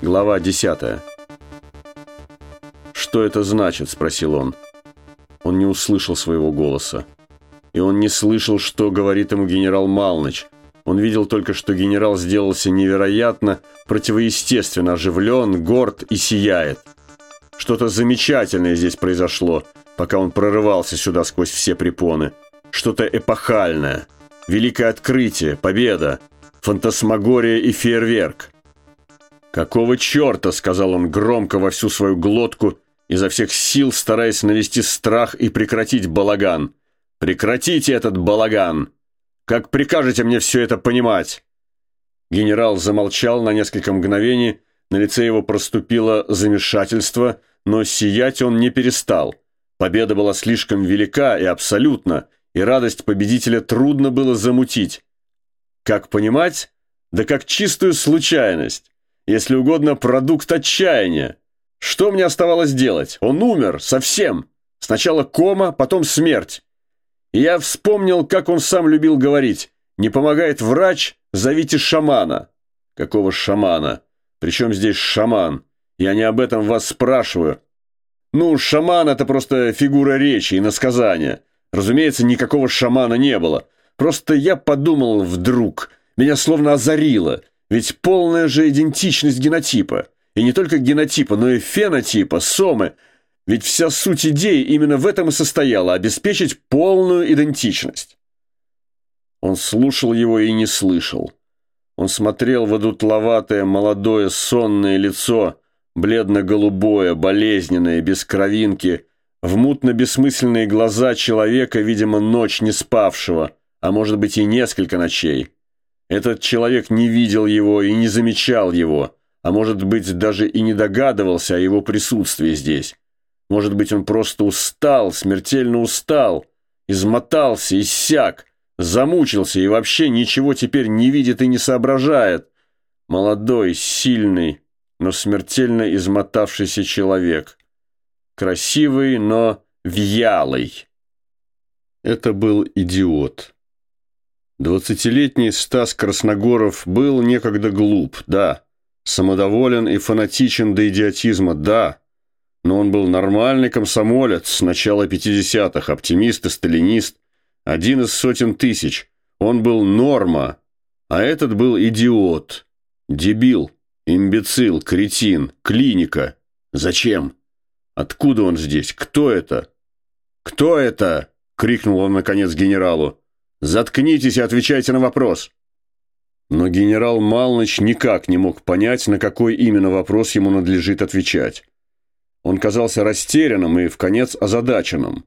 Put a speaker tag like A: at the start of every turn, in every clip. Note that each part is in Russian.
A: Глава 10. «Что это значит?» – спросил он. Он не услышал своего голоса. И он не слышал, что говорит ему генерал Малныч. Он видел только, что генерал сделался невероятно, противоестественно оживлен, горд и сияет. Что-то замечательное здесь произошло, пока он прорывался сюда сквозь все препоны. Что-то эпохальное. Великое открытие, победа, фантасмагория и фейерверк. «Какого черта?» — сказал он громко во всю свою глотку, изо всех сил стараясь навести страх и прекратить балаган. «Прекратите этот балаган! Как прикажете мне все это понимать?» Генерал замолчал на несколько мгновений, на лице его проступило замешательство, но сиять он не перестал. Победа была слишком велика и абсолютна, и радость победителя трудно было замутить. Как понимать? Да как чистую случайность если угодно, продукт отчаяния. Что мне оставалось делать? Он умер, совсем. Сначала кома, потом смерть. И я вспомнил, как он сам любил говорить. Не помогает врач, зовите шамана. Какого шамана? Причем здесь шаман? Я не об этом вас спрашиваю. Ну, шаман – это просто фигура речи и насказания. Разумеется, никакого шамана не было. Просто я подумал вдруг, меня словно озарило – ведь полная же идентичность генотипа. И не только генотипа, но и фенотипа, сомы. Ведь вся суть идеи именно в этом и состояла – обеспечить полную идентичность. Он слушал его и не слышал. Он смотрел в одутловатое, молодое, сонное лицо, бледно-голубое, болезненное, без кровинки, в мутно-бессмысленные глаза человека, видимо, ночь не спавшего, а может быть и несколько ночей. Этот человек не видел его и не замечал его, а может быть даже и не догадывался о его присутствии здесь. Может быть он просто устал, смертельно устал, измотался, иссяк, замучился и вообще ничего теперь не видит и не соображает. Молодой, сильный, но смертельно измотавшийся человек. Красивый, но вялый. Это был идиот. Двадцатилетний Стас Красногоров был некогда глуп, да. Самодоволен и фанатичен до идиотизма, да. Но он был нормальный комсомолец с начала 50-х, оптимист и сталинист. Один из сотен тысяч. Он был норма. А этот был идиот. Дебил. Имбецил, кретин, клиника. Зачем? Откуда он здесь? Кто это? «Кто это?» — крикнул он, наконец, генералу. Заткнитесь и отвечайте на вопрос!» Но генерал Малныч никак не мог понять, на какой именно вопрос ему надлежит отвечать. Он казался растерянным и, в конец, озадаченным.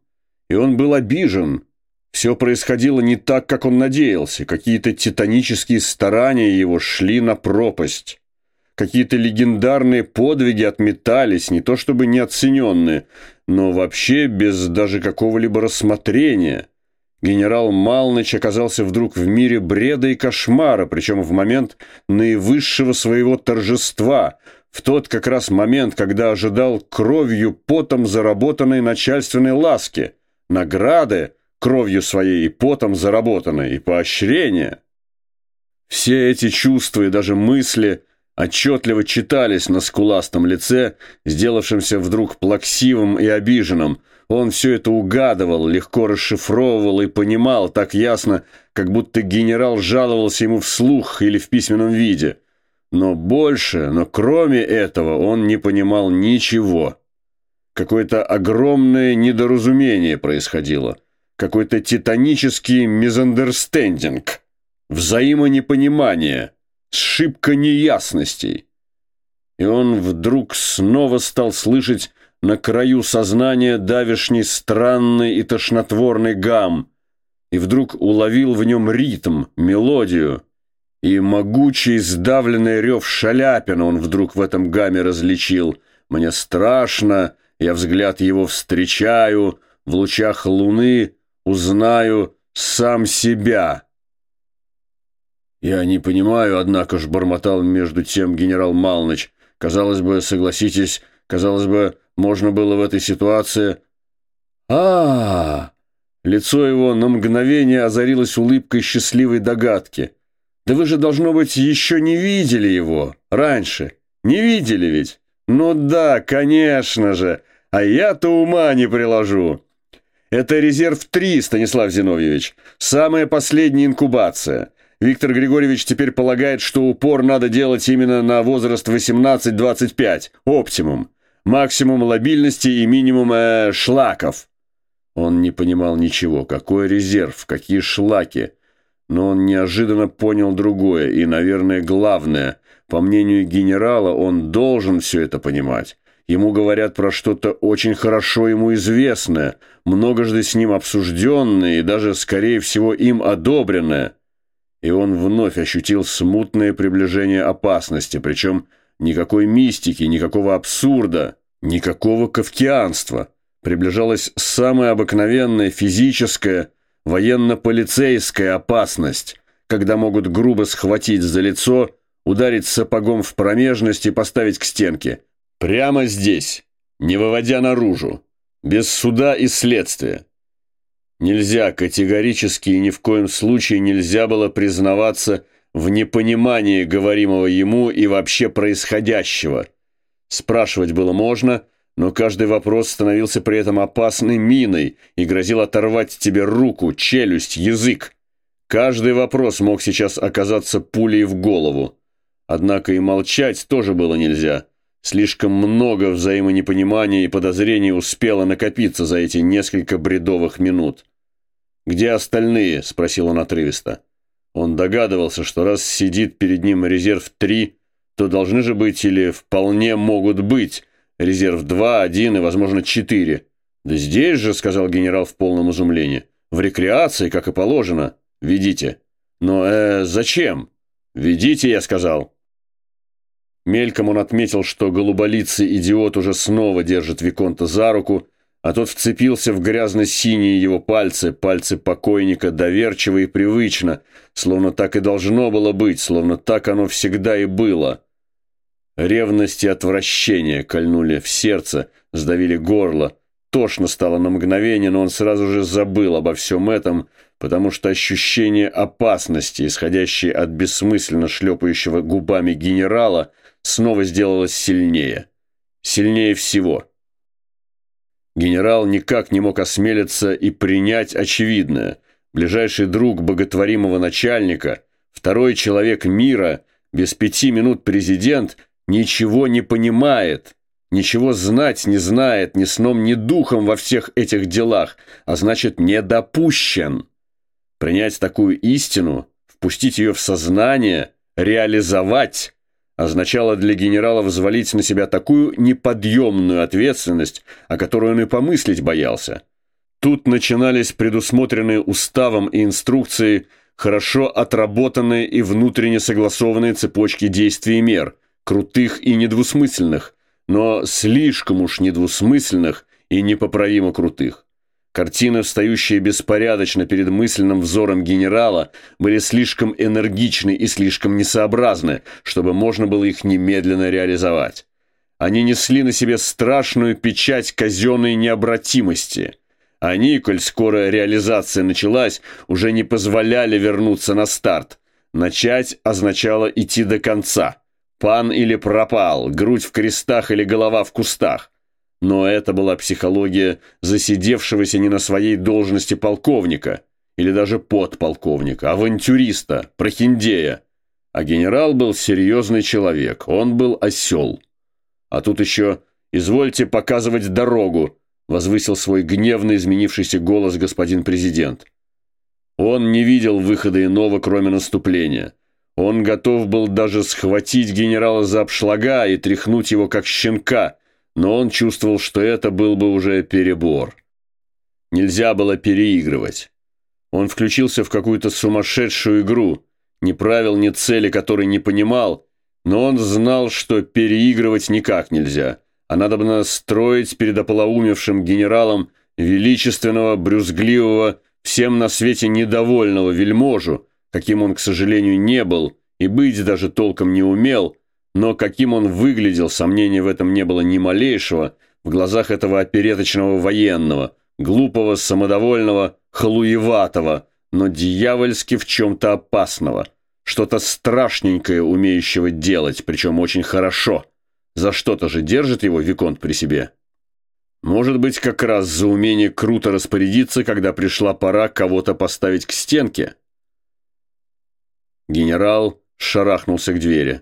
A: И он был обижен. Все происходило не так, как он надеялся. Какие-то титанические старания его шли на пропасть. Какие-то легендарные подвиги отметались, не то чтобы неоцененные, но вообще без даже какого-либо рассмотрения – Генерал Малныч оказался вдруг в мире бреда и кошмара, причем в момент наивысшего своего торжества, в тот как раз момент, когда ожидал кровью, потом заработанной начальственной ласки, награды кровью своей и потом заработанной, и поощрения. Все эти чувства и даже мысли отчетливо читались на скуластом лице, сделавшемся вдруг плаксивым и обиженным – он все это угадывал, легко расшифровывал и понимал так ясно, как будто генерал жаловался ему вслух или в письменном виде. Но больше, но кроме этого он не понимал ничего. Какое-то огромное недоразумение происходило. Какой-то титанический мизандерстендинг. Взаимонепонимание. Сшибка неясностей. И он вдруг снова стал слышать на краю сознания давишний странный и тошнотворный гам, и вдруг уловил в нем ритм, мелодию, и могучий сдавленный рев Шаляпина он вдруг в этом гамме различил. «Мне страшно, я взгляд его встречаю, в лучах луны узнаю сам себя». «Я не понимаю, однако ж», — бормотал между тем генерал Малныч. «Казалось бы, согласитесь, казалось бы, можно было в этой ситуации... а, -а, -а Лицо его на мгновение озарилось улыбкой счастливой догадки. «Да вы же, должно быть, еще не видели его раньше. Не видели ведь? Ну да, конечно же. А я-то ума не приложу. Это резерв 3, Станислав Зиновьевич. Самая последняя инкубация. Виктор Григорьевич теперь полагает, что упор надо делать именно на возраст 18-25. Оптимум. Максимум лобильности и минимум э, шлаков. Он не понимал ничего. Какой резерв? Какие шлаки? Но он неожиданно понял другое и, наверное, главное. По мнению генерала, он должен все это понимать. Ему говорят про что-то очень хорошо ему известное, многожды с ним обсужденное и даже, скорее всего, им одобренное. И он вновь ощутил смутное приближение опасности, причем никакой мистики, никакого абсурда, никакого кавкианства. Приближалась самая обыкновенная физическая, военно-полицейская опасность, когда могут грубо схватить за лицо, ударить сапогом в промежность и поставить к стенке – Прямо здесь, не выводя наружу, без суда и следствия. Нельзя, категорически и ни в коем случае нельзя было признаваться в непонимании говоримого ему и вообще происходящего. Спрашивать было можно, но каждый вопрос становился при этом опасной миной и грозил оторвать тебе руку, челюсть, язык. Каждый вопрос мог сейчас оказаться пулей в голову. Однако и молчать тоже было нельзя – Слишком много взаимонепонимания и подозрений успело накопиться за эти несколько бредовых минут. «Где остальные?» – спросил он отрывисто. Он догадывался, что раз сидит перед ним резерв 3, то должны же быть или вполне могут быть резерв 2, 1 и, возможно, 4. «Да здесь же», – сказал генерал в полном изумлении, – «в рекреации, как и положено. Ведите». «Но, э, зачем?» «Ведите», – я сказал. Мельком он отметил, что голуболицый идиот уже снова держит Виконта за руку, а тот вцепился в грязно-синие его пальцы, пальцы покойника, доверчиво и привычно, словно так и должно было быть, словно так оно всегда и было. Ревность и отвращение кольнули в сердце, сдавили горло. Тошно стало на мгновение, но он сразу же забыл обо всем этом, потому что ощущение опасности, исходящее от бессмысленно шлепающего губами генерала, снова сделалась сильнее. Сильнее всего. Генерал никак не мог осмелиться и принять очевидное. Ближайший друг боготворимого начальника, второй человек мира, без пяти минут президент, ничего не понимает, ничего знать не знает ни сном, ни духом во всех этих делах, а значит, не допущен. Принять такую истину, впустить ее в сознание, реализовать означало для генерала взвалить на себя такую неподъемную ответственность, о которой он и помыслить боялся. Тут начинались предусмотренные уставом и инструкцией хорошо отработанные и внутренне согласованные цепочки действий и мер, крутых и недвусмысленных, но слишком уж недвусмысленных и непоправимо крутых. Картины, встающие беспорядочно перед мысленным взором генерала, были слишком энергичны и слишком несообразны, чтобы можно было их немедленно реализовать. Они несли на себе страшную печать казенной необратимости. Они, коль скоро реализация началась, уже не позволяли вернуться на старт. Начать означало идти до конца. Пан или пропал, грудь в крестах или голова в кустах. Но это была психология засидевшегося не на своей должности полковника или даже подполковника, авантюриста, прохиндея. А генерал был серьезный человек, он был осел. А тут еще «извольте показывать дорогу», возвысил свой гневно изменившийся голос господин президент. Он не видел выхода иного, кроме наступления. Он готов был даже схватить генерала за обшлага и тряхнуть его, как щенка – но он чувствовал, что это был бы уже перебор. Нельзя было переигрывать. Он включился в какую-то сумасшедшую игру, ни правил, ни цели, которой не понимал, но он знал, что переигрывать никак нельзя, а надо бы настроить перед ополоумевшим генералом величественного, брюзгливого, всем на свете недовольного вельможу, каким он, к сожалению, не был и быть даже толком не умел – но каким он выглядел, сомнений в этом не было ни малейшего, в глазах этого опереточного военного, глупого, самодовольного, халуеватого, но дьявольски в чем-то опасного, что-то страшненькое умеющего делать, причем очень хорошо – За что-то же держит его Виконт при себе. Может быть, как раз за умение круто распорядиться, когда пришла пора кого-то поставить к стенке? Генерал шарахнулся к двери.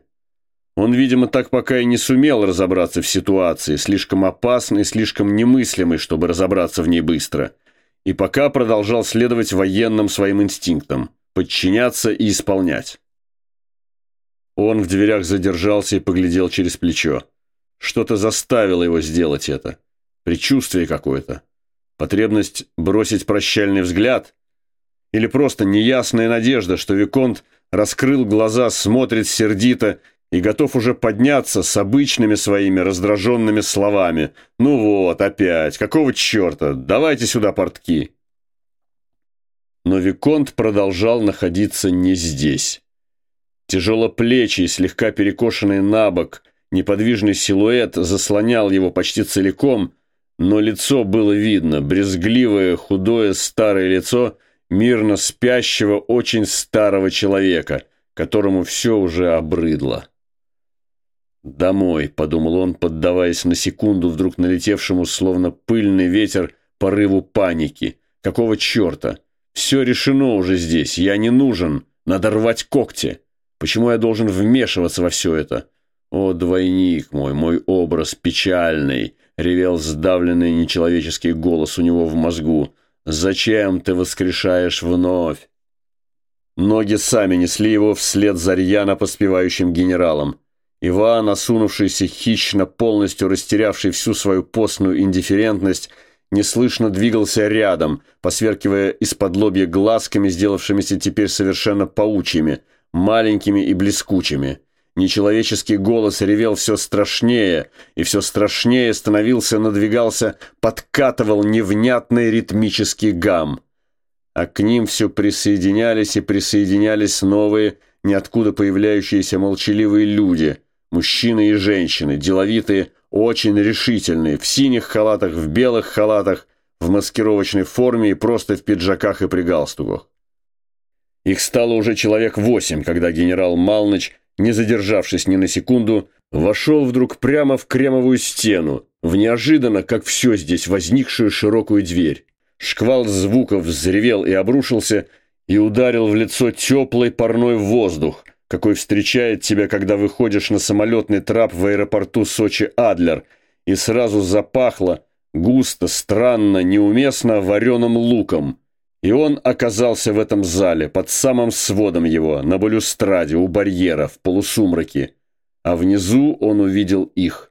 A: Он, видимо, так пока и не сумел разобраться в ситуации, слишком опасной, слишком немыслимой, чтобы разобраться в ней быстро, и пока продолжал следовать военным своим инстинктам, подчиняться и исполнять. Он в дверях задержался и поглядел через плечо. Что-то заставило его сделать это. Предчувствие какое-то. Потребность бросить прощальный взгляд? Или просто неясная надежда, что Виконт раскрыл глаза, смотрит сердито и готов уже подняться с обычными своими раздраженными словами. «Ну вот, опять, какого черта? Давайте сюда портки!» Но Виконт продолжал находиться не здесь. Тяжелоплечий, слегка перекошенный на бок, неподвижный силуэт заслонял его почти целиком, но лицо было видно, брезгливое, худое, старое лицо мирно спящего очень старого человека, которому все уже обрыдло. «Домой», — подумал он, поддаваясь на секунду вдруг налетевшему, словно пыльный ветер, порыву паники. «Какого черта? Все решено уже здесь, я не нужен, надо рвать когти. Почему я должен вмешиваться во все это? О, двойник мой, мой образ печальный!» — ревел сдавленный нечеловеческий голос у него в мозгу. «Зачем ты воскрешаешь вновь?» Ноги сами несли его вслед за рьяно поспевающим генералом. Иван, осунувшийся хищно, полностью растерявший всю свою постную индифферентность, неслышно двигался рядом, посверкивая из-под лобья глазками, сделавшимися теперь совершенно паучьими, маленькими и блескучими. Нечеловеческий голос ревел все страшнее, и все страшнее становился, надвигался, подкатывал невнятный ритмический гам. А к ним все присоединялись и присоединялись новые, ниоткуда появляющиеся молчаливые люди — Мужчины и женщины, деловитые, очень решительные, в синих халатах, в белых халатах, в маскировочной форме и просто в пиджаках и при галстуках. Их стало уже человек восемь, когда генерал Малныч, не задержавшись ни на секунду, вошел вдруг прямо в кремовую стену, в неожиданно, как все здесь, возникшую широкую дверь. Шквал звуков взревел и обрушился, и ударил в лицо теплый парной воздух, какой встречает тебя, когда выходишь на самолетный трап в аэропорту Сочи-Адлер, и сразу запахло густо, странно, неуместно вареным луком. И он оказался в этом зале, под самым сводом его, на балюстраде, у барьера, в полусумраке. А внизу он увидел их.